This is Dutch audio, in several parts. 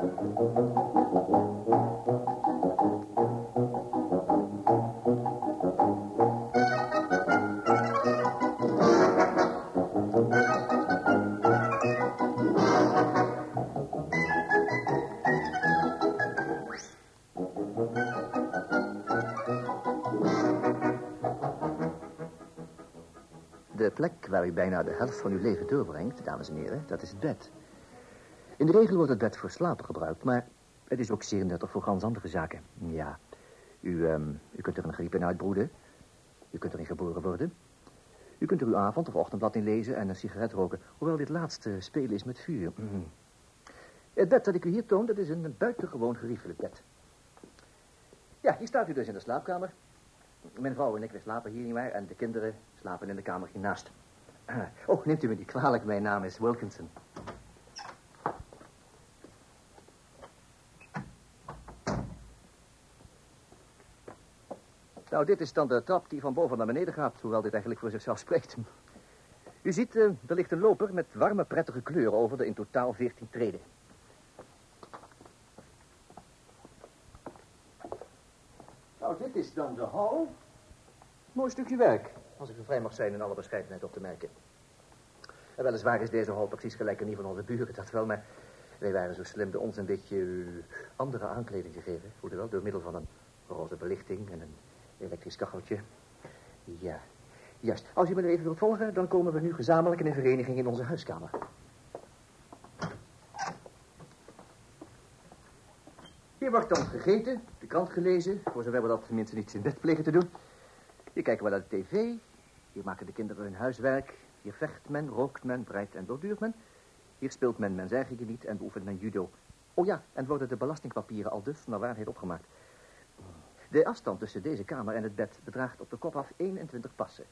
De plek waar u bijna de helft van uw leven doorbrengt, dames en heren, dat is het bed. In de regel wordt het bed voor slapen gebruikt, maar het is ook zeer nuttig voor gans andere zaken. Ja, u, ehm, u kunt er een griep in uitbroeden. U kunt erin geboren worden. U kunt er uw avond- of ochtendblad in lezen en een sigaret roken, hoewel dit laatste spelen is met vuur. Mhm. Het bed dat ik u hier toon, dat is een buitengewoon geriefelijk bed. Ja, hier staat u dus in de slaapkamer. Mijn vrouw en ik, we slapen hier niet meer en de kinderen slapen in de kamer hiernaast. Oh, neemt u me niet kwalijk, mijn naam is Wilkinson. Nou, dit is dan de trap die van boven naar beneden gaat, hoewel dit eigenlijk voor zichzelf spreekt. U ziet, eh, er ligt een loper met warme, prettige kleuren over de in totaal 14 treden. Nou, dit is dan de hal. Mooi stukje werk, als ik zo vrij mag zijn in alle bescheidenheid op te merken. En weliswaar is deze hal precies gelijk aan die van onze buren, dat wel, maar wij waren zo slim de ons een beetje eh, andere aankleding gegeven. Voelde wel, door middel van een roze belichting en een elektrisch kacheltje. Ja, juist. Als u me nu even wilt volgen, dan komen we nu gezamenlijk in een vereniging in onze huiskamer. Hier wordt dan gegeten, de krant gelezen, voor zover we dat tenminste niet in bed plegen te doen. Hier kijken we naar de tv, hier maken de kinderen hun huiswerk, hier vecht men, rookt men, breidt en borduurt men. Hier speelt men mens eigen gebied en beoefent men judo. Oh ja, en worden de belastingpapieren al dus naar waarheid opgemaakt. De afstand tussen deze kamer en het bed bedraagt op de kop af 21 passen.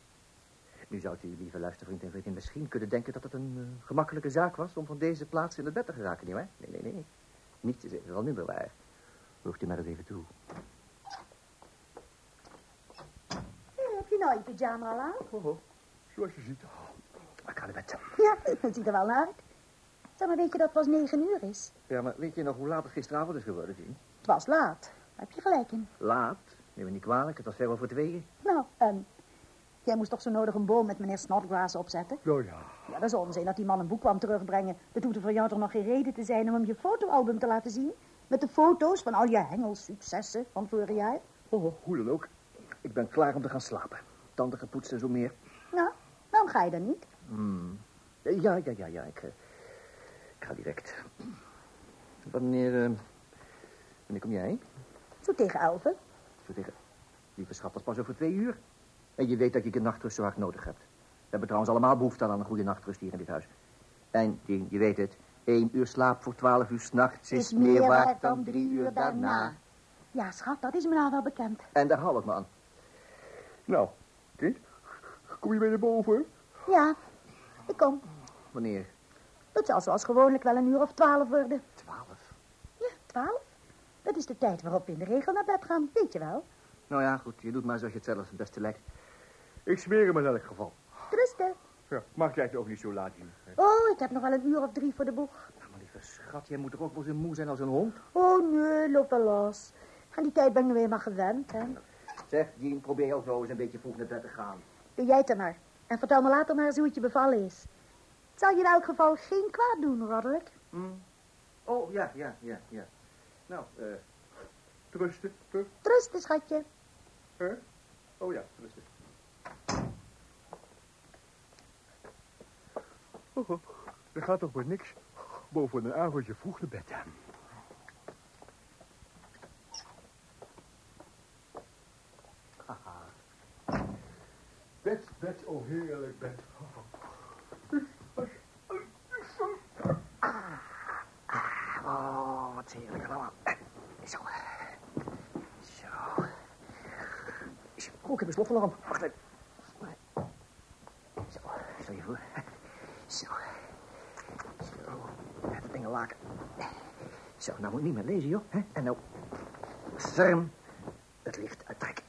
Nu zou u, lieve luistervriend en vriendin, misschien kunnen denken dat het een eh, gemakkelijke zaak was om van deze plaats in het bed te geraken, nietwaar? Nee, nee, nee. Niets is evenwel minder waar. Hoort u maar eens even toe. Hé, heb je nou je pyjama al aan? Oh, oh. Zoals je ziet. Ik ga naar bed. Ja, het ziet er wel naar uit. Zeg maar, weet je dat het pas negen uur is? Ja, maar weet je nog hoe laat het gisteravond is geworden, Jean? Het was laat. Daar heb je gelijk in. Laat? Neem me niet kwalijk, het was ver over tweeën. Nou, en jij moest toch zo nodig een boom met meneer Snodgrass opzetten? Oh ja. Ja, dat is onzin dat die man een boek kwam terugbrengen. Dat hoeft er voor jou toch nog geen reden te zijn om hem je fotoalbum te laten zien? Met de foto's van al je hengelsuccessen van vorig jaar? Oh, hoe dan ook. Ik ben klaar om te gaan slapen. Tanden gepoetst en zo meer. Nou, waarom ga je dan niet? Hmm. Ja, ja, ja, ja. Ik, ik ga direct. Wanneer, eh, wanneer kom jij? Zo tegen elfen. Zo tegen... Lieve schat, dat is pas over twee uur. En je weet dat je je nachtrust zo hard nodig hebt. We hebben trouwens allemaal behoefte aan een goede nachtrust hier in dit huis. En, je weet het. één uur slaap voor twaalf uur s'nachts is, meer waard dan drie uur daarna. Ja, schat, dat is me nou wel bekend. En daar hou ik me aan. Nou, kind, kom je weer naar boven? Ja, ik kom. Wanneer? Het zal zoals gewoonlijk wel een uur of twaalf worden. Twaalf. Ja, twaalf. Is de tijd waarop we in de regel naar bed gaan, weet je wel. Nou ja, goed, je doet maar zoals je het zelf het beste lijkt. Ik smeer hem in elk geval. Trusten. Ja, maak jij het ook niet zo laat, Jean? Oh, ik heb nog wel een uur of drie voor de boeg. Nou, maar lieve schat, jij moet toch ook wel zo moe zijn als een hond? Oh, nee, loop wel los. Aan die tijd ben ik nu eenmaal gewend, hè. Zeg, Jean, probeer ook zo eens een beetje vroeg naar bed te gaan. Doe jij het dan maar. En vertel me later maar eens hoe het je bevallen is. Het zal je in elk geval geen kwaad doen, Roderick. Hm? Oh, ja, ja, ja, ja. Nou, eh... trusten, huh? Trusten, schatje. Huh? Oh ja, trusten. Oh, oh, er gaat toch maar niks boven een avondje vroeg naar bed. Haha. Bed, bed, oh heerlijk bed. Oh, wat heerlijk allemaal. Zo. Zo. Oh, ik heb een slotalarm. Wacht even. Zo, stel je voor. Zo. Zo. Met het ding laken. Zo, nou moet ik niet meer lezen, joh. En nou, ferm het licht uittrekken.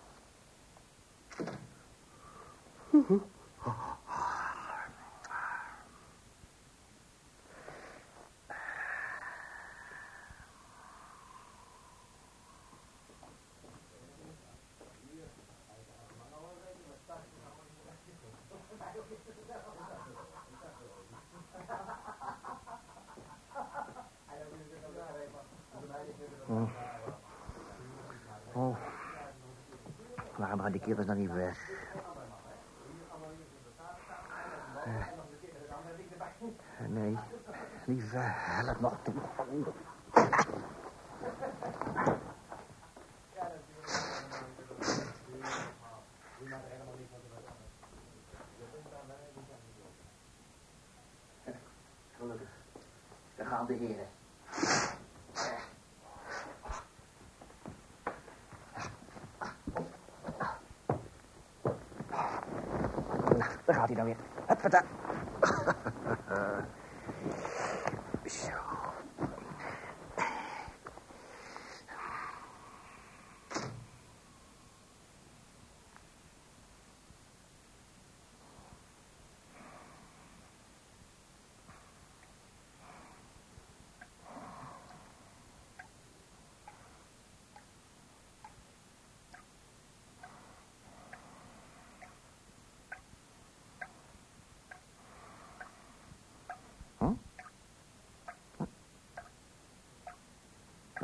Oh. oh. Waarom gaan die kerels dan niet weg? Uh, nee, lieve, help nog toe. Gelukkig. Daar gaan de heren. Nou, daar gaat hij dan weer. Huppata. Zo.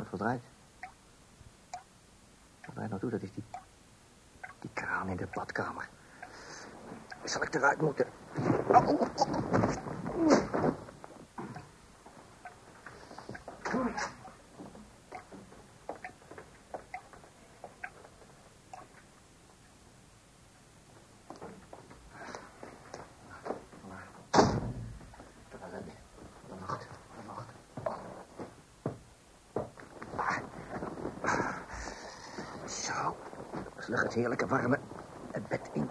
Wat verdraait? Wat draait nou toe? Dat is die... Die kraan in de badkamer. Zal ik eruit moeten? Wat ellende. Wat een nacht. Wat een nacht. Zo, het heerlijke warme bed in.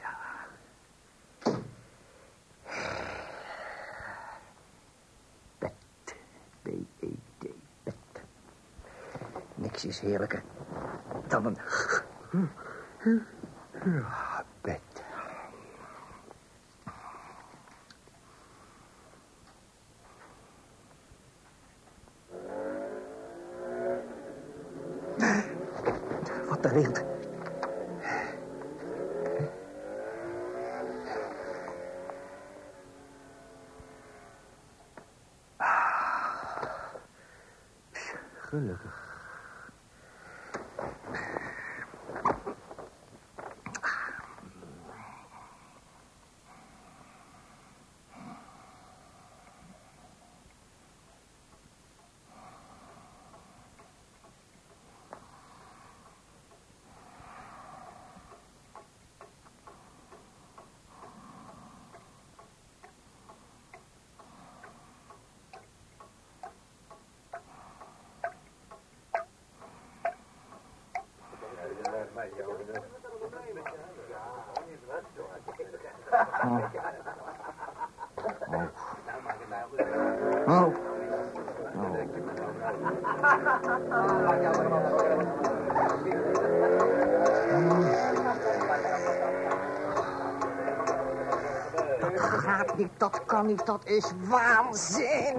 ja. Bed. B-E-D. Bed. Niks is heerlijker dan een... bed. Wat de wind. Gelukkig. Oh. Dat dat kan niet, dat is waanzin.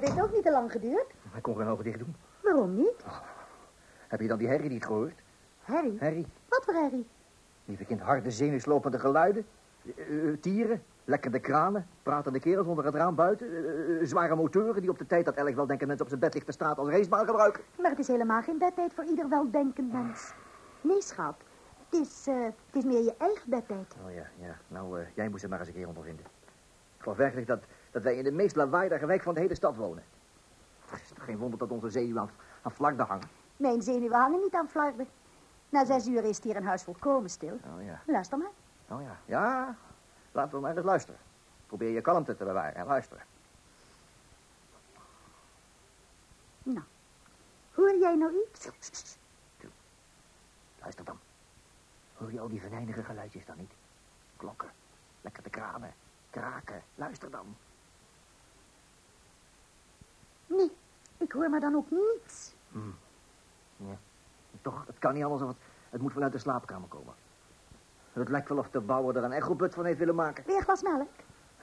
Dat heeft ook niet te lang geduurd. Hij kon geen ogen dicht doen. Waarom niet? Heb je dan die herrie niet gehoord? Harry. Herrie, Wat voor Harry? lieve kind, harde zenuwslopende geluiden. Eh, eh, tieren, lekkende kranen, pratende kerels onder het raam buiten. eh, zware motoren die op de tijd dat elk weldenkend mens op zijn bed ligt te straat als racebaan gebruiken. Maar het is helemaal geen bedtijd voor ieder weldenkend mens. Nee, schat. Het is, het is meer je eigen bedtijd. Oh ja, ja. Nou, jij moest er maar eens een keer ondervinden. Ik geloof werkelijk dat, dat wij in de meest lawaaiige wijk van de hele stad wonen. Het is toch geen wonder dat onze zenuwen aan, aan flarden hangen. Mijn zenuwen hangen niet aan flarden. Na zes uur is het hier een huis volkomen stil. Oh ja, Luister maar. oh ja. Ja, laten we maar eens luisteren. Probeer je kalmte te bewaren en luisteren. Nou, hoor jij nou iets? Luister dan. Hoor je al die venijnige geluidjes dan niet? Klokken, lekker de kranen, kraken. Luister dan. Nee, ik hoor maar dan ook niets. Ja. Toch, het kan niet anders of het, moet vanuit de slaapkamer komen. Het lijkt wel of de bouwer er een echoput van heeft willen maken. Weer glas melk?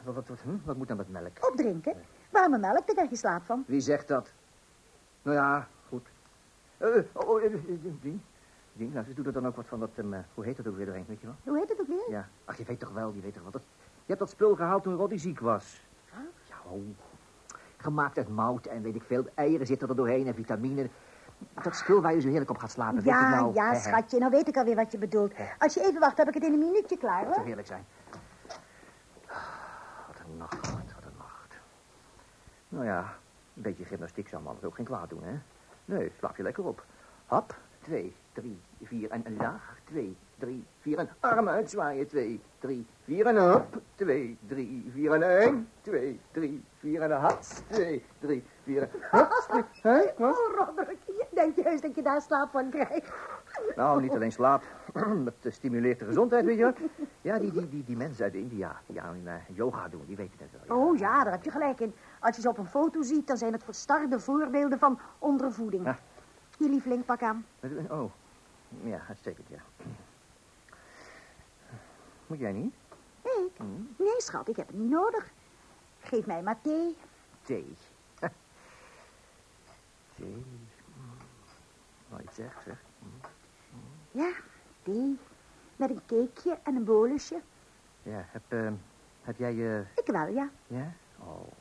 Wat, wat, wat, hm? wat moet dan met melk? Opdrinken? Warme melk, daar krijg je slaap van. Wie zegt dat? Nou ja, goed. Eh, oh, die, Dien, nou, ze doet er dan ook wat van dat, um, hoe heet dat ook weer doorheen, weet je wel? Hoe heet het ook weer? Ja, ach, je weet toch wel, je weet toch wel. Dat, je hebt dat spul gehaald toen Roddy ziek was. Ja, oh. Gemaakt uit mout en weet ik veel. Eieren zitten er doorheen en vitamine. Dat spul waar je zo heerlijk op gaat slapen, weet je Ja, nou? ja, schatje. Nou weet ik alweer wat je bedoelt. Als je even wacht, heb ik het in een minuutje klaar, Dat zou hoor. heerlijk zijn. Ah, Wat een nacht, wat een nacht. Nou ja, een beetje gymnastiek zou man ook geen kwaad doen, hè? Nee, slaap je lekker op. Hap, twee, drie, vier en een laag. Twee, drie, vier en armen uitzwaaien. Twee, drie, vier en een hop. Twee, drie, vier en een één. Twee, drie, vier en een hats. Twee, drie, vier en hats. Hé, wat? Oh, denk je heus dat je daar slaap van krijgt? Nou, niet alleen slaap. Dat eh, stimuleert de gezondheid, weet je wel. Ja, die, die, die, die mensen uit India die aan eh, yoga doen, die weten dat wel. ja. Oh ja, daar heb je gelijk in. Als je ze op een foto ziet, dan zijn het verstarde voorbeelden van ondervoeding. Ja. Hier, lieveling, pak aan. Oh, ja, uitstekend, ja. Moet jij niet? Ik? Hm? Nee, schat, ik heb het niet nodig. Geef mij maar thee. Thee. Thee. Wat je zegt, zeg. Ja, thee. Met een cakeje en een bolusje. Ja, heb, eh, heb jij je... Ik wel, ja. Ja? Oh.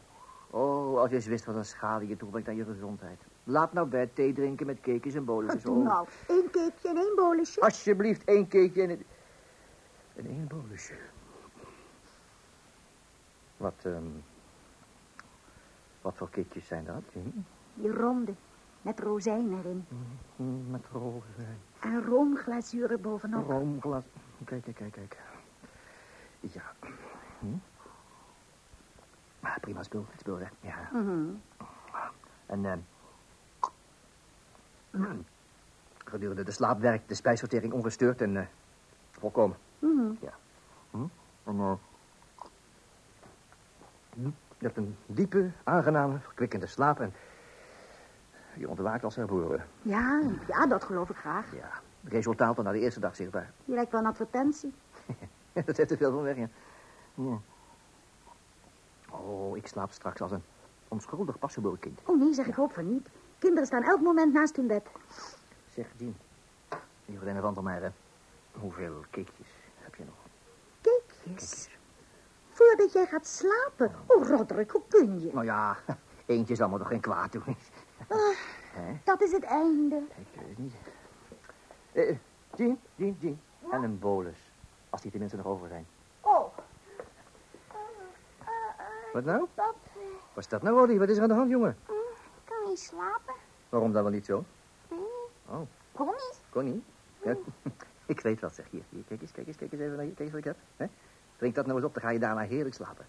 Oh, als je eens wist wat een schade je toebrengt aan je gezondheid. Laat nou bij thee drinken met cakejes en bolletjes. Doe Oh. nou, één cakeje en één bolusje. Alsjeblieft, één cakeje en, een- en één bolletje. Wat, ehm... Wat voor cakejes zijn dat? Hm? Die ronde, met rozijn erin. Hm, Met rozen. En roomglazuur er bovenop. Roomglas. Kijk, kijk, kijk, kijk. Ja. Hm? Ah, prima spul, het spul, hè. Ja. Mhm. En, ehm... mm, gedurende de slaap werkt de spijsvertering ongestoord en eh, volkomen. Mhm. Hm? En, eh, hm, je hebt een diepe, aangename, verkwikkende slaap en je ontwaakt als herboren. Ja, ja, dat geloof ik graag. Ja, resultaat dan na de eerste dag zichtbaar. Je lijkt wel een advertentie. Dat heeft er veel van weg, ja. ja. Oh, ik slaap straks als een onschuldig pasgeboren kind. Oh nee, zeg ik hoop van niet. Kinderen staan elk moment naast hun bed. Zeg, Dien, vriendin van mij, hè. Hoeveel cakejes heb je nog? Cakejes. Voordat jij gaat slapen. Oh, Roderick, hoe kun je? Nou ja, eentje zal me toch geen kwaad doen. Ah, dat is het einde. Ik weet het niet. Eh, Dien, Dien, Dien. En een bolus. Als die tenminste nog over zijn. Oh. Wat nou? Pap, Wat is dat nou, Roddy? Wat is er aan de hand, jongen? Je slapen? Waarom dan wel niet zo? Nee. Oh, niet. Connie? Ja, ik weet wat, zeg. Hier, hier, kijk eens, kijk eens, kijk eens even naar hier. Kijk eens wat ik heb. Drink dat nou eens op, dan ga je daarna heerlijk slapen.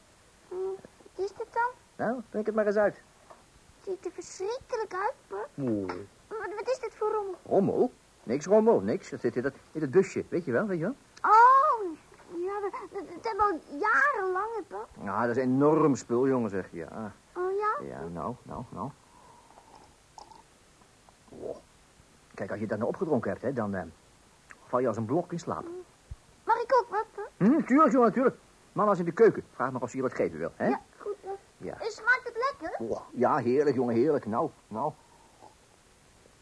Hm, Wat is dit dan? Nou, drink het maar eens uit. Ziet er verschrikkelijk uit. Oeh. Wat, wat is dit voor rommel? Rommel? Niks rommel, niks. Dat zit in dat, in het busje, weet je wel, weet je wel? Oh, ja, dat, dat, hebben we al jarenlang, pap. Nou, dat is een enorm spul, jongen, zeg. Ja, Oh ja? ja, nou, nou, nou. Oh. Kijk, als je dat nou opgedronken hebt, hè, dan eh, val je als een blok in slaap. Mag ik ook wat, pap? Hm, tuurlijk, jongen, tuurlijk. Mama's in de keuken. Vraag maar of ze je wat geven wil, hè? Ja, goed. Ja. Smaakt het lekker? Oh, ja, heerlijk, jongen, heerlijk. Nou, nou.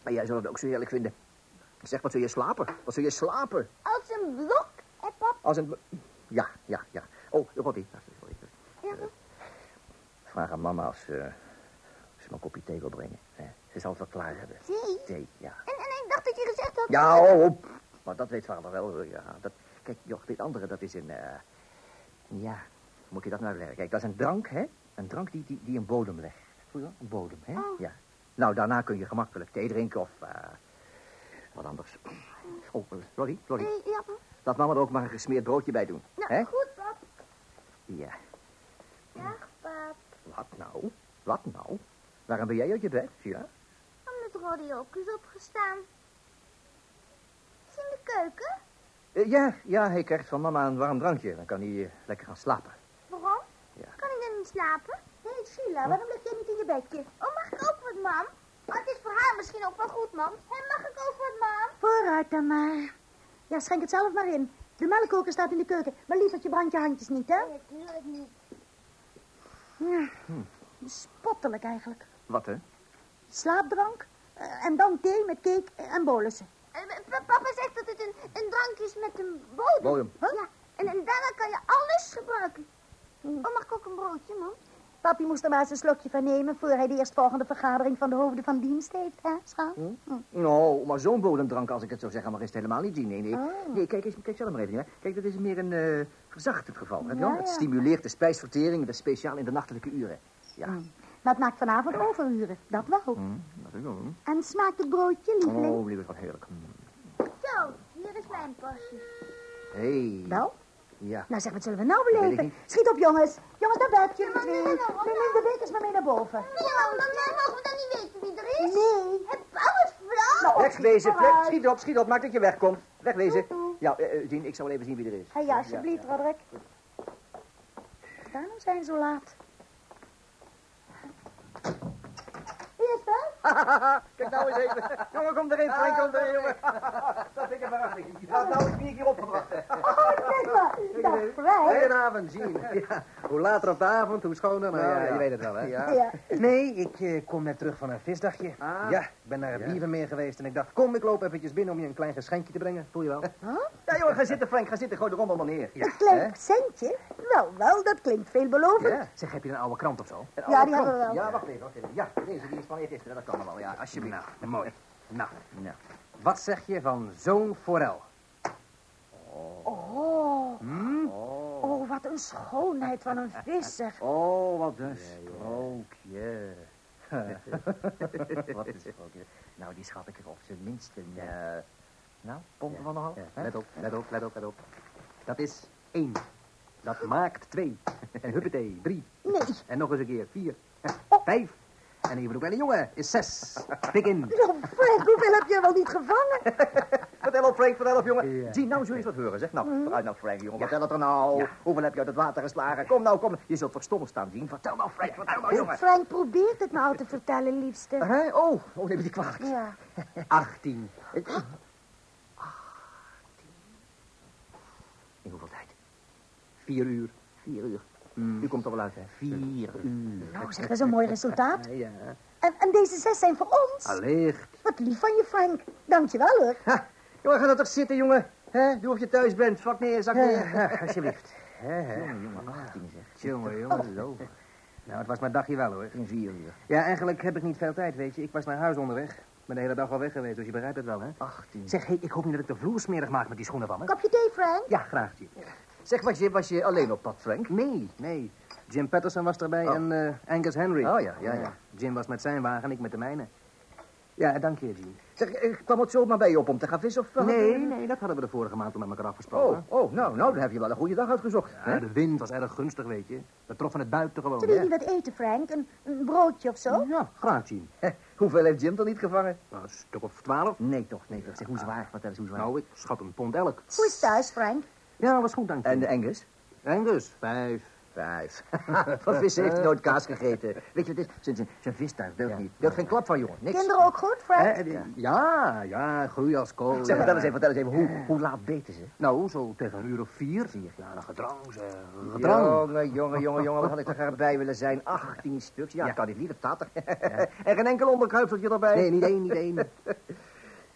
Maar jij zal het ook zo heerlijk vinden. Zeg, wat zul je slapen? Wat zul je slapen? Als een blok, hè, pap? Als een... Ja, ja, ja. Oh, Roddy. Sorry. Ja, pap. Vraag aan mama als, als ze me een kopje thee wil brengen. Hè? Ze zal het wel klaar hebben. Thee? Thee, ja. En, dat je gezegd had... Ja, op. Maar dat weet vader wel, hoor, ja. Dat, kijk, joh, dit andere, dat is een... eh, ja, moet je dat nou uitleggen? Kijk, dat is een drank, hè? Een drank die, die, die een bodem legt. Voel je? Een bodem, hè? Oh. Ja. Nou, daarna kun je gemakkelijk thee drinken of... eh, wat anders. Oh, sorry, sorry. Eh, ja, pap. Laat mama er ook maar een gesmeerd broodje bij doen. Nou, hè? goed, pap. Ja. Dag, pap. Wat nou? Wat nou? Waarom ben jij uit je bed, ja? Omdat Roddy ook is opgestaan. Is in de keuken? Eh, ja, ja, hij krijgt van mama een warm drankje. Dan kan hij eh, lekker gaan slapen. Waarom? Ja. Kan ik dan niet slapen? Hé, hey, Sheila, waarom lig jij niet in je bedje? Oh, mag ik ook wat, mam? Maar het is voor haar misschien ook wel goed, mam. Hé, mag ik ook wat, mam? Vooruit dan maar. Ja, schenk het zelf maar in. De melkkoker staat in de keuken. Maar lievertje, brand je handjes niet, hè? Natuurlijk niet. Ja. Spottelijk eigenlijk. Wat, hè? Slaapdrank eh, en dan thee met cake en bolussen. Eh, pa- Papa zegt dat het een, een drank is met een bodem. Bodem. Ja, en, en daarna kan je alles gebruiken. Oh, mag ik ook een broodje, man? Papi moest er maar eens een slokje van nemen... voor hij de eerstvolgende vergadering van de hoofden van dienst heeft, hè, schat? Hm. Nou, maar zo'n bodemdrank, als ik het zo zeg, mag is het helemaal niet zien. Nee, nee. Oh. Nee, kijk, eens, kijk zelf maar even. Hè. Kijk, dat is meer een eh verzachtend geval. Je Ja? Het stimuleert de spijsvertering, dat is speciaal in de nachtelijke uren. Ja. Maar het maakt vanavond overuren, dat wel. Hm, dat is wel. hm. En smaakt het broodje, lieveling? Oh, lieve, wat heerlijk. Hm. Zo, hier is mijn portie. Hé. Wel? Ja. Nou zeg, wat zullen we nou beleven? Schiet op, jongens. Jongens, naar bed, jullie nee, Neem nee, nee, neem de bekers maar mee naar boven. Nee, dan eh, mogen we dan niet weten wie er is. Nee. Het alles flauw. Nou, Wegwezen. Flip. Schiet op, schiet op. Maak dat je wegkomt. Wegwezen. Ja, eh, eh, Dien, ik zal wel even zien wie er is. Hé, ja, alsjeblieft, Roderick. Daarom zijn ze zo laat. Wie is dat? Kijk nou eens even. jongen, kom erin, Frank, kom erin, jongen. dat vind ik een verrassing. Had nou eens hier opgebracht. Oh, kijk maar. Frank. Goedenavond, Jean. Ja, hoe later op de avond, hoe schoner. Maar Nou, ja, ja. je weet het wel, hè? Ja. Ja. Nee, ik eh, kom net terug van een visdagje. Ah. Ja, ik ben naar het Ja. Bievermeer geweest en ik dacht, kom, ik loop eventjes binnen om je een klein geschenkje te brengen. Voel je wel? Ja, jongen, ga zitten, Frank. Ga zitten. Gooi de rommel maar neer. Een klein centje? Wel, wel, dat klinkt veelbelovend. Ja. Zeg, heb je een oude krant of zo? Ja, die hebben we krant. wel. Ja, wacht even, wacht even. Ja, deze die is van eergisteren. Dat kan wel. Ja, alsjeblieft. Nou, mooi. Nou, Nou. wat zeg je van zo'n forel? Oh, Hm? Oh. oh, wat een schoonheid van een vis, zeg. Oh, wat een sprookje. wat een sprookje. Nou, die schat ik er op zijn minste. eh, nou, pompen van de. Ja, let op, let op, let op, let op. Dat is één. Dat maakt twee. En huppatee, drie. Nee, En nog eens een keer, vier. Vijf. En voor de kleine jongen is zes. Pik in. nou, Frank, hoeveel heb je wel niet gevangen? Vertel op, Frank, vertel op, jongen. Ja. Zie, nou zul je wat horen, zeg. Nou, vooruit nou, Frank, jongen. Vertel het er nou. Hoeveel heb je uit het water geslagen? Kom nou, kom. Je zult verstomd staan, zien. Vertel nou, Frank, vertel nou, jongen. Frank probeert het nou te vertellen, liefste. Hè? Oh, oh, neem me die kwalijk. Ja. Achttien. In hoeveel tijd? Vier uur. Vier uur. U komt er wel uit, hè? Vier uur. Nou, zeg, dat is een mooi resultaat. Ja. En, en deze zes zijn voor ons. Allicht. Wat lief van je, Frank. Dankjewel, hoor. Ha, jongen, ga nou toch zitten, jongen. Hè? Doe of je thuis bent. Vlak neer, zak neer. Alsjeblieft. Hè, hè. Jongen, jongen, 18 zeg. Jongen, jongen. Hallo. Nou, het was mijn dagje wel, hoor. In vier uur. Ja, eigenlijk heb ik niet veel tijd, weet je. Ik was naar huis onderweg. Ik ben de hele dag al weg geweest, dus je begrijpt het wel, hè? 18. Zeg, hey, ik hoop niet dat ik de vloer smerig maak met die schoenen van me. Kopje thee, Frank? Ja, graag, Jim. Zeg, was je, was je alleen op pad, Frank? Nee, nee. Jim Patterson was erbij Oh. en eh, Angus Henry. Oh, ja, ja, ja. Jim was met zijn wagen, ik met de mijne. Ja, dank je, Jim. Zeg, ik kwam het zomaar bij je op om te gaan vissen of... eh, Nee, nee, dat hadden we de vorige maand al met elkaar Oh, afgesproken. oh, nou, nou, dan heb je wel een goede dag uitgezocht. Ja, hè? de wind was erg gunstig, weet je. We troffen het buitengewoon. Wil je Ja, niet wat eten, Frank? Een, een broodje of zo? ja graag, Jim. Hè, Hoeveel heeft Jim dan niet gevangen? Nou, een stuk of twaalf. Nee, toch, nee, toch. Zeg, hoe zwaar? Vertel eens hoe zwaar. Nou, ik schat een pond elk. Hoe is thuis, Frank? Ja, was goed, dank je. En de Angus? Angus? Vijf. Vijf. Van vissen heeft hij nooit kaas gegeten. Weet je wat het is? Zijn, zijn, zijn vistuig deugt Ja. niet. Deugt geen klap van, jongen. Niks. Kinderen ook goed, Frank? Hè, eh, ja, ja, groei als kool. Zeg, ja. vertel eens even, vertel eens even. Hoe, hoe laat beten ze? Nou, zo tegen een uur of vier. Ja, een gedrang. Een gedrang. Jongen, jongen, jongen, jongen. Wat had ik er graag bij willen zijn? 18 stuks. Ja, Ja. kan niet. Niet op tater. en geen enkel onderkruipseltje erbij. Nee, niet één, niet één.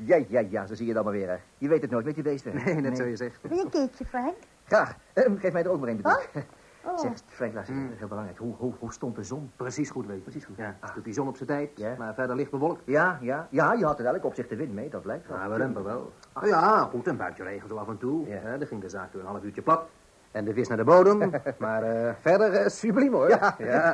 Ja, ja, ja. Zo zie je dan maar weer, hè. Je weet het nooit met die beesten. Nee, net zo je zegt. Wil je een cakeje, Frank? Graag. Ehm, geef mij er ook maar een, bedoel. Oh. Zeg, Frank, luister, Mm. heel belangrijk. Hoe, hoe, hoe stond de zon? Precies goed, weet je. Precies goed. Ja, Ah. doet die zon op zijn tijd, Ja. maar verder licht bewolkt. Ja, ja. Ja, je had in elk opzicht de wind mee, dat blijkt wel. Ja, we rempen wel. Oh ja, goed, een buitje regen zo af en toe. Ja. Ja. dan ging de zaak door een half uurtje plat. En de vis naar de bodem. maar eh, verder eh, subliem, hoor. Ja, ja.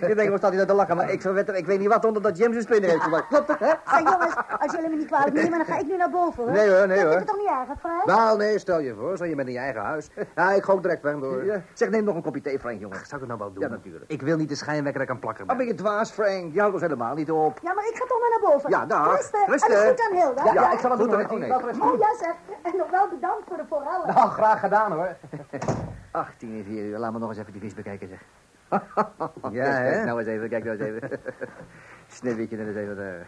je denkt, wat staat hij nou te lachen? Maar ik, verwed, ik weet niet wat onder dat Jim zijn spinnen heeft gemaakt. Klopt het, hè? Zeg, jongens, als jullie me niet kwalijk nemen, dan ga ik nu naar boven, hoor. Nee, hoor, nee, Dat hoor. vind ik toch niet erg, Frank? Wel, nee, stel je voor, zo je bent in je eigen huis. Ja, ik ga ook direct weg door. Ja. Zeg, neem nog een kopje thee, Frank, jongen. Zou ik het nou wel doen? Ja, natuurlijk. Ik wil niet de schijnwekker dat ik aan plakken Maar ben. ben je dwaas, Frank? Je houdt ons helemaal niet op. Ja, maar ik ga toch maar naar boven. Ja, dag. Rusten. Rusten. En goed aan Hilda. Ja, ja, ik zal het Goed, doen. Oh, nee. Oh, ja, zeg. En nog wel bedankt voor de forellen. Nou, graag gedaan, hoor. 18 in 4 uur. Laat me nog eens even die vis bekijken, zeg. Ja, hè? Kijk nou eens even, kijk nou eens even. Sneeuwwitje en eens even daar.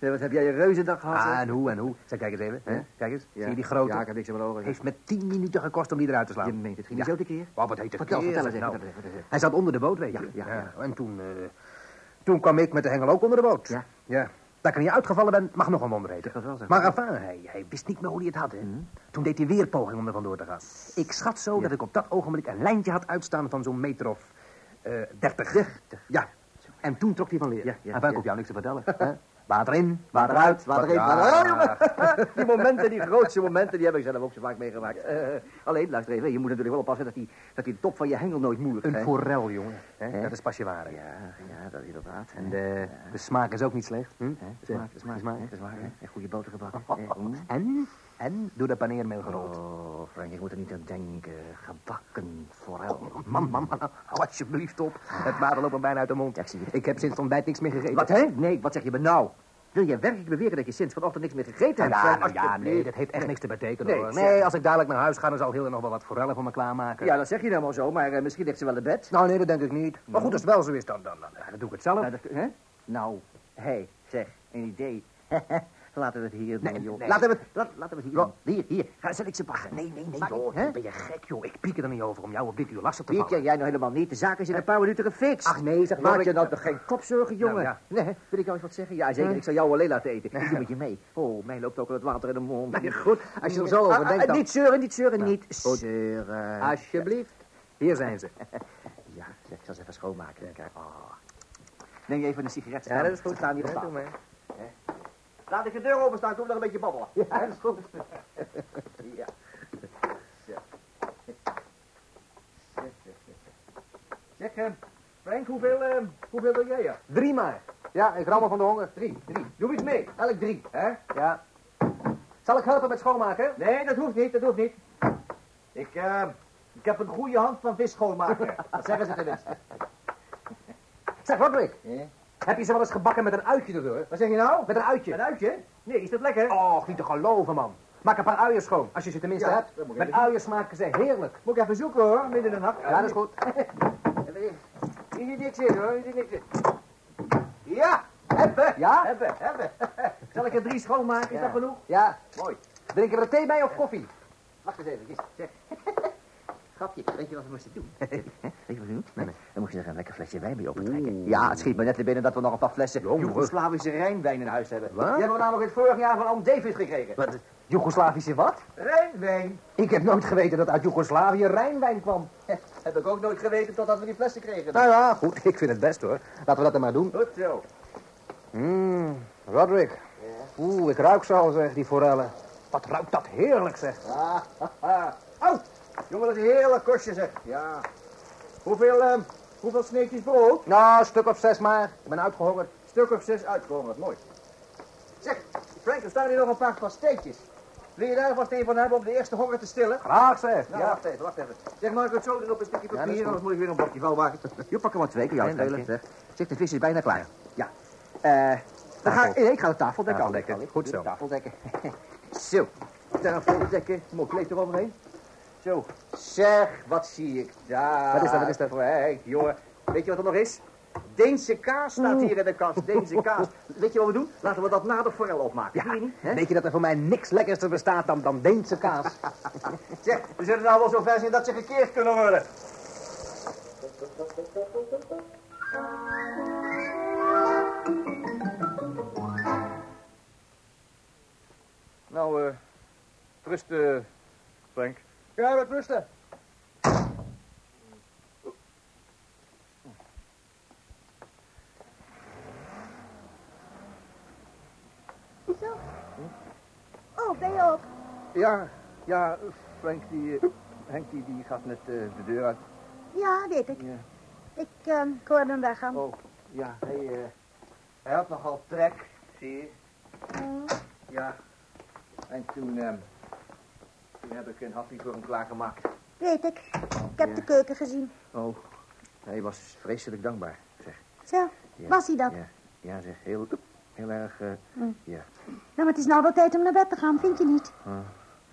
Zeg, Wat heb jij een reuzendag gehad, Ah, en hoe, en hoe. Zeg, kijk eens even. Kijk eens. Ja. Zie je die grote? Ja, ik heb niks aan mijn ogen. Heeft me tien minuten gekost om die eruit te slaan. Je meent het. Ging Ja. zo tekeer? Wauw, wat heet het? Vertel, keer, vertel eens zeg. even. Nou, vertel eens even, eens Hij zat onder de boot, weet je. Ja, ja, En toen, eh, toen kwam ik met de hengel ook onder de boot. Ja. Ja. Dat ik er niet uitgevallen ben, mag nog een wonder heten. Dat wel. Maar enfin, hij, hij wist niet meer hoe hij het had, hè. Mhm. Toen deed hij weer poging om er vandoor te gaan. Ik schat zo dat ik op dat ogenblik een lijntje had uitstaan van zo'n meter of eh dertig. Ja. En toen trok hij van leer. Ja, ja, en ja. jou niks te vertellen. hè. Water in, Water uit, water in, water uit. Oh. Die momenten, die grootste momenten, die heb ik zelf ook zo vaak meegemaakt. Eh, alleen, luister even, je moet natuurlijk wel oppassen dat die, dat die top van je hengel nooit moeilijk Een forel, jongen. Hè? Dat is pas je ware. Ja, ja, dat inderdaad. En de, de smaak is ook niet slecht. Hm? De smaak, de smaak, De smaak. de smaak, goede boter gebakken. hè. Mm. En, en door de paneermeel gerold. Oh, Frank, ik moet er niet aan denken. Gebakken forel. Man, man, man, hou alsjeblieft op. Het water loopt me bijna uit de mond. Ja, ik zie. Ik heb sinds ontbijt niks meer gegeten. Wat, hè? Nee, wat zeg je me nou? Wil je werkelijk beweren dat je sinds vanochtend niks meer gegeten hebt? Ja, nou ja, nee, dat heeft echt niks te betekenen Nee, hoor. Nee, als ik dadelijk naar huis ga, dan zal Hilde nog wel wat forellen voor me klaarmaken. Ja, dat zeg je nou maar zo, maar eh, misschien ligt ze wel in bed. Nou, nee, dat denk ik niet. Maar goed, als het wel zo is, dan, dan, dan, dan doe ik het zelf. Nou, dat, hè? nou hé, zeg, een idee. laten we het hier doen, Nee, joh. nee. Laten, we het, laat, laten we het hier doen. Hier, hier. Ga, zal ik ze pakken? Nee, nee, nee, Maar, joh. Ben je gek, joh? Ik piek er niet over om jou op dit uur lastig te vallen. je, jij nou helemaal niet. De zaak is in een paar minuten gefixt. Ach, nee, zeg Maak je nou toch geen kopzorgen, jongen? Nou, ja. Nee, wil ik jou eens wat zeggen? Ja, zeker. Ik zal jou alleen laten eten. Ik doe met je mee. Oh, mij loopt ook al het water in de mond. Nee, goed. Als je er zo over Ah, ah, denkt, dan... Niet zeuren, niet zeuren, niet goed. zeuren. Alsjeblieft. Hier zijn ze. Ja, ik zal ze even schoonmaken. Kijk. Oh. Neem je even een sigaret. Ja, dat is goed. Ze staan hier op tafel. Laat ik de deur openstaan, kom nog een beetje babbelen. Ja, dat is goed. Ja. Zo. Zeg, eh, Frank, hoeveel, eh, hoeveel wil jij er? Drie maar. Ja, ik rammel van de honger. Drie, drie. Doe iets mee. Elk drie, hè? Ja. Zal ik helpen met schoonmaken? Nee, dat hoeft niet, dat hoeft niet. Ik, eh, ik heb een goede hand van vis schoonmaken. Dat zeggen ze tenminste. Zeg, Roderick. Ja. Heb je ze wel eens gebakken met een uitje erdoor? Wat zeg je nou? Met een uitje? Een uitje? Nee, is dat lekker? Och, niet te geloven, man. Maak een paar uien schoon, als je ze tenminste Ja, hebt. Met uien smaken ze heerlijk. Moet ik even zoeken hoor, midden in de nacht. Ja, dat is goed. Hier zit niks in hoor, hier zit niks in. Ja, hebben. Ja? Hebben, hebben. Zal ik er drie schoonmaken, is Ja. dat genoeg? Ja. Mooi. Drinken we er thee bij of koffie? Wacht eens even, zeg. Grapje, weet je wat we moesten doen? Weet je wat we doen? Nee, nee. Dan moest je er een lekker flesje wijn mee opentrekken. Ja, het schiet me net te binnen dat we nog een paar flessen. Joegoslavische Rijnwijn in huis hebben. Wat? Die hebben we namelijk het vorig jaar van Oom David gekregen. Wat? Joegoslavische wat? Rijnwijn? Ik heb nooit geweten dat uit Joegoslavië Rijnwijn kwam. Heb ik ook nooit geweten totdat we die flessen kregen. Nou ja, goed. Ik vind het best hoor. Laten we dat dan maar doen. Goed zo. Mmm, Roderick. Oeh, ik ruik ze al zeg, die forellen. Wat ruikt dat heerlijk zeg. Ah, haha. Au! Jongen, dat is heerlijk kostje zeg. Ja. Hoeveel, ehm, hoeveel sneetjes brood? Nou, een stuk of zes maar. Ik ben uitgehongerd. Stuk of zes uitkomen, mooi. Zeg, Frank, er staan hier nog een paar pasteetjes. Wil je daar vast een van hebben om de eerste honger te stillen? Graag zeg. Nou, wacht even, wacht even. Zeg, mag ik het zo erop een stukje papier, goed. anders moet ik weer een blokje vuil maken. Je pak er maar twee, kan jou. Zeg, zeg, de vis is bijna klaar. Ja. Eh, dan ga ik, ik ga de tafel dekken. Tafel dekken. lekker. Goed De zo. tafel dekken. zo. Tafel dekken. Mooi kleed eroverheen. Zo. Zeg, wat zie ik daar. Wat is dat, wat is dat? Frank, jongen. Weet je wat er nog is? Deense kaas staat hier in de kast. Deense kaas. Weet je wat we doen? Laten we dat na de forel opmaken. Zie je niet? Hè? Weet je dat er voor mij niks lekkerster bestaat dan, dan Deense kaas? Zeg, we zullen nou wel zo ver zijn dat ze gekeerd kunnen worden. Nou, eh, rusten, Frank. Ja, met rusten. Zo. Oh, ben je op? Ja, ja, Frank, die, eh, Henk, die, die gaat net eh, de deur uit. Ja, weet ik. Ja. Ik, eh, ik hoorde hem weggaan. Oh, ja, hij, eh, hij had nogal trek, zie je. Mm. Ja. En toen, heb ik een hapje voor hem klaargemaakt. Weet ik. Ik heb Ja. de keuken gezien. Oh, hij was vreselijk dankbaar, zeg. Zo, Ja, was hij dat? Ja, ja zeg, heel, heel erg, eh, Mm. ja. Nou, maar het is nou wel tijd om naar bed te gaan, vind je niet? Ah,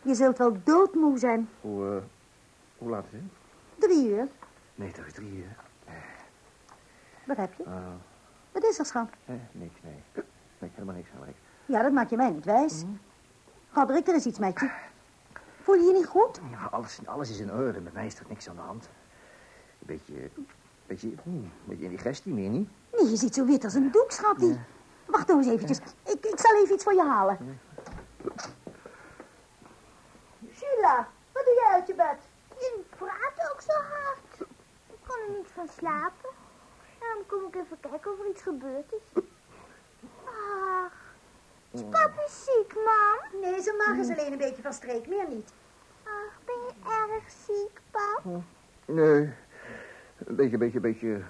Je zult wel doodmoe zijn. hoe, eh, hoe laat is het? Drie uur. Nee, toch is drie uur. Wat heb je? Ah, Wat is er, schat? eh, niks, nee. Nee, helemaal niks eigenlijk. Ja, dat maak je mij niet wijs. Godrik, er is iets met je. Voel je je niet goed? Ja, alles, alles is in orde. Met mij is er niks aan de hand. Een beetje, beetje, hmm, een beetje indigestie meer, niet? Nee, je ziet zo wit als een doek, schattie. Ja. Wacht nou eens eventjes. Ik, ik zal even iets voor je halen. Sheila, wat doe jij uit je bed? Je praat ook zo hard. Ik kon er niet van slapen. Daarom kom ik even kijken of er iets gebeurd is. Ach, is papi ziek, mam? Nee, zijn maag is alleen een beetje van streek, meer niet. Ach, ben je erg ziek, pap? Nee, een beetje, beetje, beetje,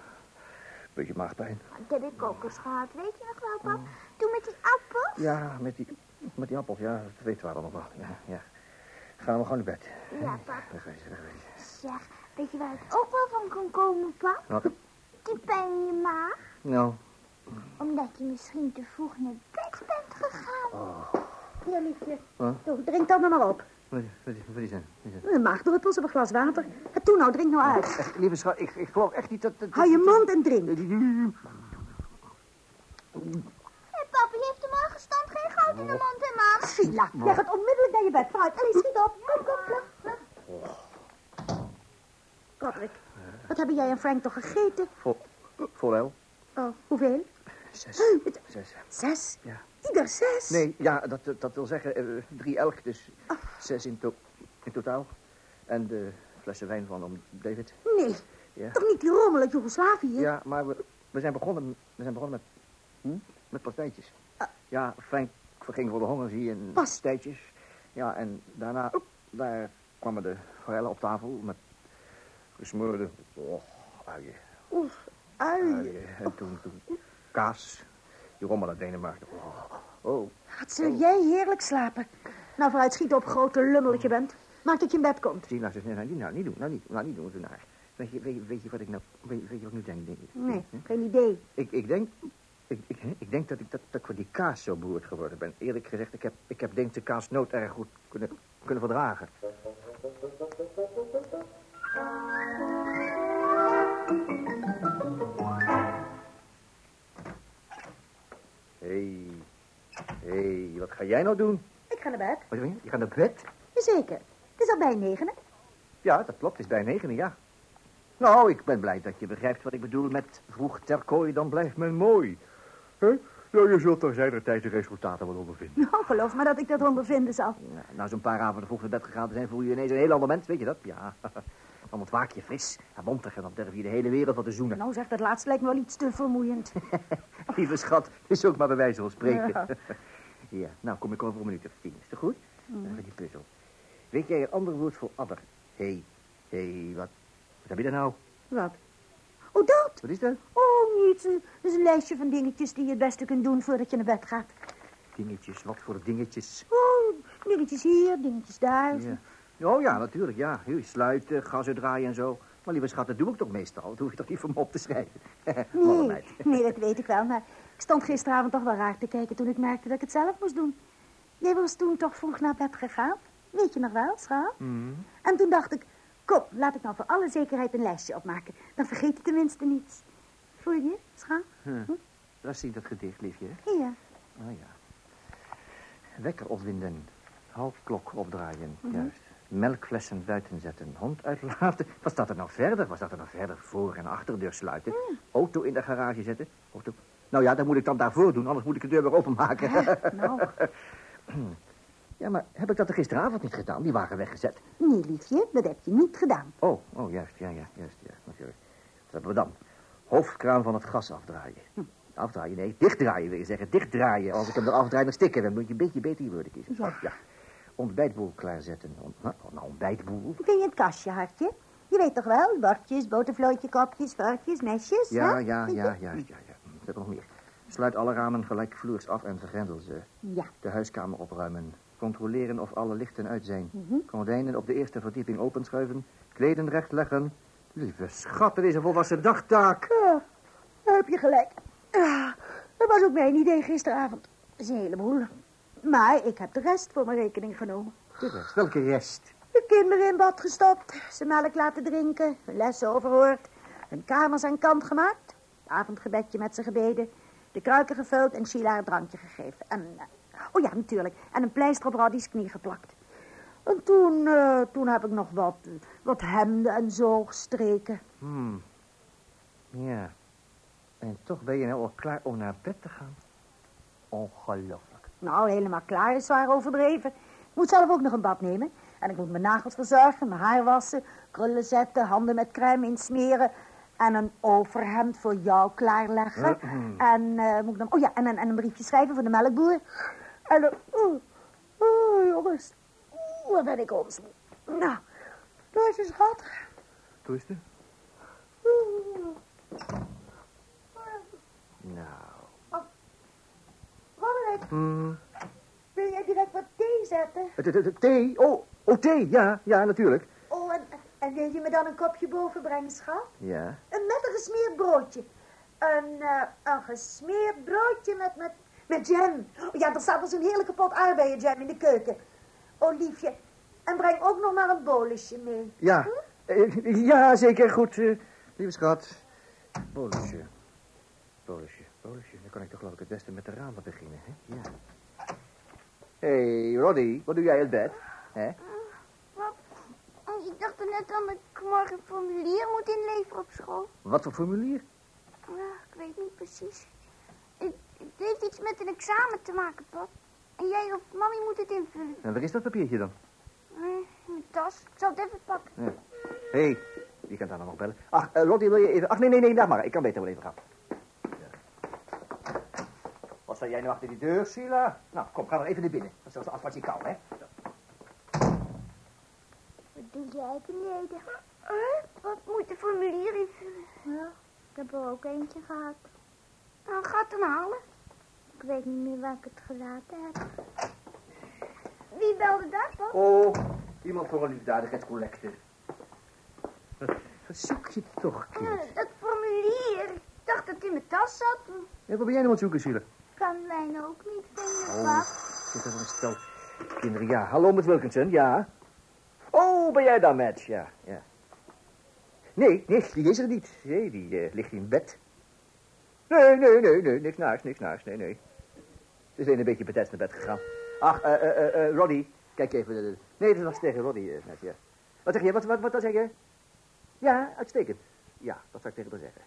beetje maagpijn. Dat heb ik ook eens gehad, weet je nog wel, pap? Toen met die appel? Ja, met die, met die appels, ja, dat weten we allemaal nog wel. Ja, ja. Gaan we gewoon naar bed. Ja, pap. Wegwezen, wegwezen. Zeg, weet je waar het ook wel van kan komen, pap? Wat? Die pijn in je maag. Nou, Omdat je misschien te vroeg naar bed bent gegaan. oh, Hier, liefje. Huh? Zo, drink dan maar op. wat, wat, wat is dat? Dat? Een maagdruppels op een glas water. En toen nou, drink nou uit. Echt, lieve schat, ik, ik geloof echt niet dat... dat Hou je mond en drink. Hé, papi heeft de morgenstand geen goud in de mond, hè, mam? Sheila, jij gaat onmiddellijk naar je bed. Vooruit, Ellie, schiet op. Kom, kom, vlug, vlug. Roderick, wat hebben jij en Frank toch gegeten? Vol, vol el? Oh, hoeveel? Zes. Zes. Zes? Ja. Ieder zes? Nee, ja, dat, dat wil zeggen eh, drie elk, dus zes in, to in totaal. En de flessen wijn van om David. Nee, Ja. toch niet die rommel uit Joegoslavië? Ja, maar we, we zijn begonnen, we zijn begonnen met, hm? met pastijtjes. Ja, Frank verging voor de honger, zie je, en pastijtjes. Ja, en daarna, daar kwamen de forellen op tafel met gesmoorde, oh, uien. Oeh, ui. uien. En toen, toen kaas, die rommel uit Denemarken. Oh, oh. Wat zul jij heerlijk slapen. Nou, vooruit schiet op, grote lummel dat je bent. Maak dat je in bed komt. Zie, nou, nou, niet, nou, niet doen, nou niet, nou niet doen, zo naar. Weet je, weet, je- weet je wat ik nou, weet, weet je wat ik nu denk? denk Nee, Hm? geen idee. Ik, ik denk, ik, ik, ik denk dat ik, dat, dat ik voor die kaas zo beroerd geworden ben. Eerlijk gezegd, ik heb, ik heb denk de kaasnoot erg goed kunnen, kunnen verdragen. Hé, hey, hé, hey, wat ga jij nou doen? Ik ga naar bed. Wat wil je? Je gaat naar bed? Jazeker. Het is al bij negen, hè? Ja, dat klopt. Het is bij negenen, ja. Nou, ik ben blij dat je begrijpt wat ik bedoel met vroeg ter kooi, dan blijft men mooi. Hè? Nou, je zult toch zijn er tijdens de resultaten wel ondervinden. Nou, geloof maar dat ik dat ondervinden zal. Ja, nou, zo'n paar avonden vroeg naar bed gegaan te zijn, voel je je ineens een heel ander mens, weet je dat? Ja, dan ontwaak je fris en montig en dan durf je de hele wereld wat te zoenen. Nou, zeg, dat laatste lijkt me wel iets te vermoeiend. Lieve schat, is ook maar bij wijze van spreken. Ja. Ja, nou kom ik over een minuut of tien. Is dat goed? Dan hebben we die puzzel. Weet jij een ander woord voor adder? Hé, hey, hé, hey, wat, wat heb je daar nou? Wat? Oh, dat? Wat is dat? Oh, niets. Het is een lijstje van dingetjes die je het beste kunt doen voordat je naar bed gaat. Dingetjes, wat voor dingetjes? Oh, dingetjes hier, dingetjes daar. Ja. Oh ja, natuurlijk, ja. Hier, sluiten, gas uitdraaien en zo. Maar lieve schat, dat doe ik toch meestal. Dat hoef je toch niet voor me op te schrijven. Nee, nee, dat weet ik wel. Maar ik stond gisteravond toch wel raar te kijken toen ik merkte dat ik het zelf moest doen. Jij was toen toch vroeg naar bed gegaan? Weet je nog wel, schat? Mhm. En toen dacht ik, kom, laat ik nou voor alle zekerheid een lijstje opmaken. Dan vergeet je tenminste niets. Voel je je, schat? Huh. Dat zie dat gedicht, liefje. Ja. Oh ja. Wekker opwinden. Halfklok opdraaien, Mhm. juist. Melkflessen buiten zetten. Hond uitlaten. Wat staat er nou verder? Wat staat er nou verder? Voor- en achterdeur sluiten. Auto in de garage zetten. Auto. Nou ja, dat moet ik dan daarvoor doen, anders moet ik de deur weer openmaken. Nou, ja, maar heb ik dat er gisteravond niet gedaan? Die wagen weggezet. nee, liefje, dat heb je niet gedaan. Oh, oh, juist, ja, ja, juist, ja, natuurlijk. Wat hebben we dan? Hoofdkraan van het gas afdraaien. Afdraaien, nee, dichtdraaien wil je zeggen. Dichtdraaien. Als ik hem eraf draai, dan stikken. Dan moet je een beetje beter je woorden kiezen. Ja. ja. Ontbijtboel klaarzetten. Ont, oh, nou, ontbijtboel. Vind je het kastje, hartje? Je weet toch wel, bordjes, botervlootje, kopjes, vorkjes, mesjes, Ja, hè? ja, ja, juist, ja, ja. Hm, nog meer? Sluit alle ramen gelijkvloers af en vergrendel ze. Ja. De huiskamer opruimen. Controleren of alle lichten uit zijn. Mhm. Gordijnen op de eerste verdieping openschuiven. Kleden rechtleggen. Lieve schat, er is een volwassen dagtaak. Ja, daar heb je gelijk. Ja, dat was ook mijn idee gisteravond. Dat is een heleboel. Maar ik heb de rest voor mijn rekening genomen. De rest, welke rest? De kinderen in bad gestopt, ze melk laten drinken, hun lessen overhoord, hun kamers aan kant gemaakt, het avondgebedje met ze gebeden, de kruiken gevuld en Sheila een drankje gegeven. En, eh, oh ja, natuurlijk, en een pleister op Roddy's knie geplakt. En toen, eh, toen heb ik nog wat, wat hemden en zo gestreken. Hmm. Ja. En toch ben je nou al klaar om naar bed te gaan. Ongelooflijk. Nou, helemaal klaar is zwaar overdreven. Ik moet zelf ook nog een bad nemen. En ik moet mijn nagels verzorgen, mijn haar wassen, krullen zetten, handen met crème insmeren. En een overhemd voor jou klaarleggen. En, eh, moet ik dan, oh ja, en, een- en een briefje schrijven voor de melkboer. En dan, oeh, oeh, jongens. Oeh, ben ik ons. Nou, daar is schat. Toesten? Oeh. Nou. Hmm. wil jij direct wat thee zetten? Het- Thee? Oh, oh, thee. Ja, ja, natuurlijk. Oh, en, en wil je me dan een kopje boven brengen, schat? Ja. Een met een gesmeerd broodje. Een, eh, een gesmeerd broodje met, met, met jam. Oh, ja, er staat al zo'n heerlijke pot aardbeienjam in de keuken. Oh, liefje. En breng ook nog maar een bolusje mee. Ja. Eh, ja, zeker. Goed. eh, lieve schat. Bolusje. Bolusje. Bolusje. Dan kan ik toch geloof ik het beste met de ramen beginnen, hè? Ja. hey, Roddy. Wat doe jij in het bed? Hè? Wat? Oh, Ik dacht er net aan dat ik morgen een formulier moet inleveren op school. Wat voor formulier? Ja, ik weet niet precies. Het, het heeft iets met een examen te maken, pap. En jij of mami moet het invullen. En waar is dat papiertje dan? Eh, in mijn tas. Ik zal het even pakken. Ja. Hé, hey, wie kan daar nog bellen? Ach, eh, Roddy, wil je even... Ach, nee, nee, nee, laat maar. Ik kan beter wel even gaan. Wat sta jij nu achter die deur, Sheila? Nou, kom, ga maar even naar binnen. Dat is zelfs afwasje kou, hè? Wat doe jij beneden? Wat moet de formulier invullen? Ja, ik heb er ook eentje gehad. Nou, ga het dan halen. Ik weet niet meer waar ik het gelaten heb. Wie belde daar, pap? Oh, iemand voor een liefdadigheidscollecte. Wat zoek je toch, kind? Eh, dat formulier. Ik dacht dat het in mijn tas zat. Ja, wat ben jij nou aan het zoeken, Sheila? Kan mijn ook niet vinden, Oh, pap. zit er een stel kinderen. Ja, hallo met Wilkinson, ja. Oh, ben jij dan, Matt? Ja, ja. Nee, nee, die is er niet. Nee, die eh, ligt in bed. Nee, nee, nee, nee, niks naars, niks naars, nee, nee. Ze is alleen een beetje bedets naar bed gegaan. Ach, eh, eh, eh, eh, Roddy, kijk even. eh, nee, dat was tegen Roddy, eh, net, ja. Wat zeg je, wat, wat, wat, wat zeg je? Ja, uitstekend. Ja, dat zou ik tegen haar zeggen.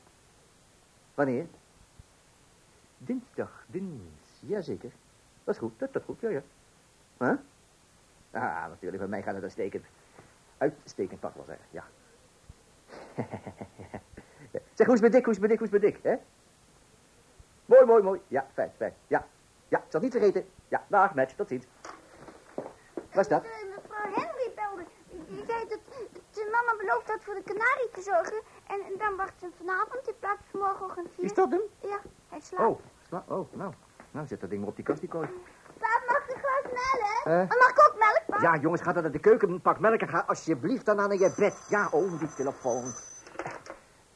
Wanneer? Dinsdag, dins, jazeker. Dat is goed, dat is goed, ja, ja. Huh? Ah, natuurlijk, bij mij gaat het uitstekend. Uitstekend, pak wel zeggen, ja. zeg, hoe is met Dick, hoe is met Dick, hoe is met Dick, hè? Mooi, mooi, mooi. Ja, fijn, fijn. Ja, ja, ik zal het niet vergeten. Ja, dag, match, tot ziens. Wat is dat? Eh, mevrouw Henry belde. Die zei dat, mama beloofd had voor de kanarie te zorgen. En, dan wacht ze vanavond in plaats van morgenochtend vier. Is dat hem? Ja, hij slaapt. Oh, sla oh, nou. Nou, zet dat ding maar op die kast, die kooi. Pap, mag ik een glas melk? Eh? En mag ik ook melk, pap? Ja, jongens, ga dan naar de keuken, pak melk en ga alsjeblieft dan naar je bed. Ja, oh, die telefoon.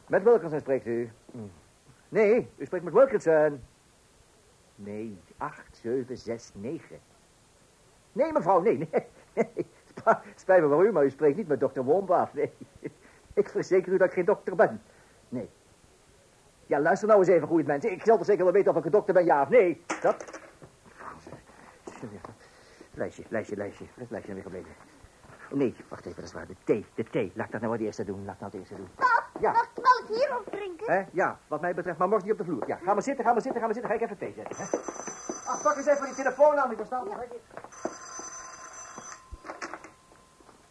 Met Wilkinson spreekt u. Hm. Nee, u spreekt met Wilkinson. Nee, 8, 7, 6, 9. Nee, mevrouw, nee, nee. nee. Spijt me voor u, maar u spreekt niet met dokter Wombaaf. Nee. Ik verzeker u dat ik geen dokter ben. Nee. Ja, luister nou eens even, goeie mensen. Ik zal toch zeker wel weten of ik een dokter ben, ja of nee. Dat... Lijstje, lijstje, lijstje. Het lijstje weer gebleven? Oh, nee, wacht even, dat is waar. De thee, de thee. Laat ik dat nou het eerste doen. Laat ik nou het eerste doen. Pap, Ja. mag ik melk hierop drinken? Hè? Ja, wat mij betreft, maar morgen niet op de vloer. Ja, ga maar zitten, ga maar zitten, ga maar zitten. Ga ik even thee zetten, hè? Ach, pak eens even die telefoon aan, die verstand. Ja.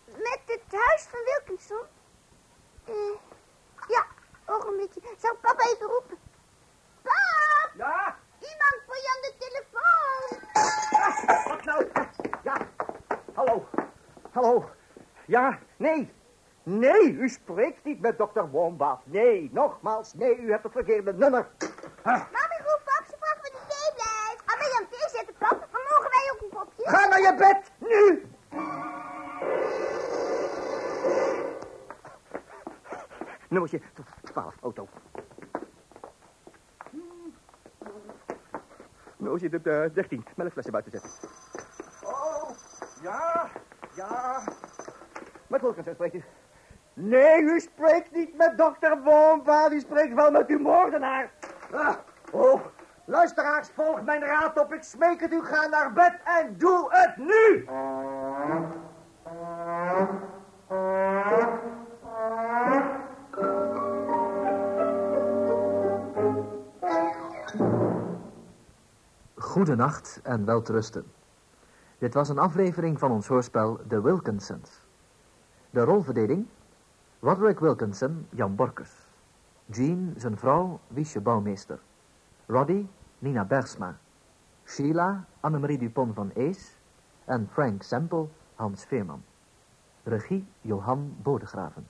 Met het huis van Wilkinson? Eh, ja, ogenblikje. Zal ik papa even roepen? Pap, Ja? iemand voor je aan de telefoon. Ah, wat nou? Ja. Hallo. Hallo. Ja, nee. Nee, u spreekt niet met dokter Wombath. Nee, nogmaals, nee, u hebt het verkeerde nummer. Ah, Mami roept pap, ze vraagt waar de thee blijft. Ga bij aan thee zetten, pap. Dan mogen wij ook een kopje. Ga naar je bed, nu! Nummertje 12, auto. Nummertje de, uh, 13, melkflessen buiten zetten. Oh, ja, ja. Met Wilkinson spreekt u. Nee, u spreekt niet met dokter Womba, u spreekt wel met uw moordenaar. Ah, oh, luisteraars, volg mijn raad op. Ik smeek het u, ga naar bed en doe het nu! Goedenacht en welterusten. Dit was een aflevering van ons hoorspel The Wilkinsons. De rolverdeling? Roderick Wilkinson, Jan Borkes. Jean, zijn vrouw, Wiesje Bouwmeester. Roddy, Nina Bergsma. Sheila, Annemarie Dupont van Ees. En Frank Semple, Hans Veerman. Regie, Johan Bodegraven.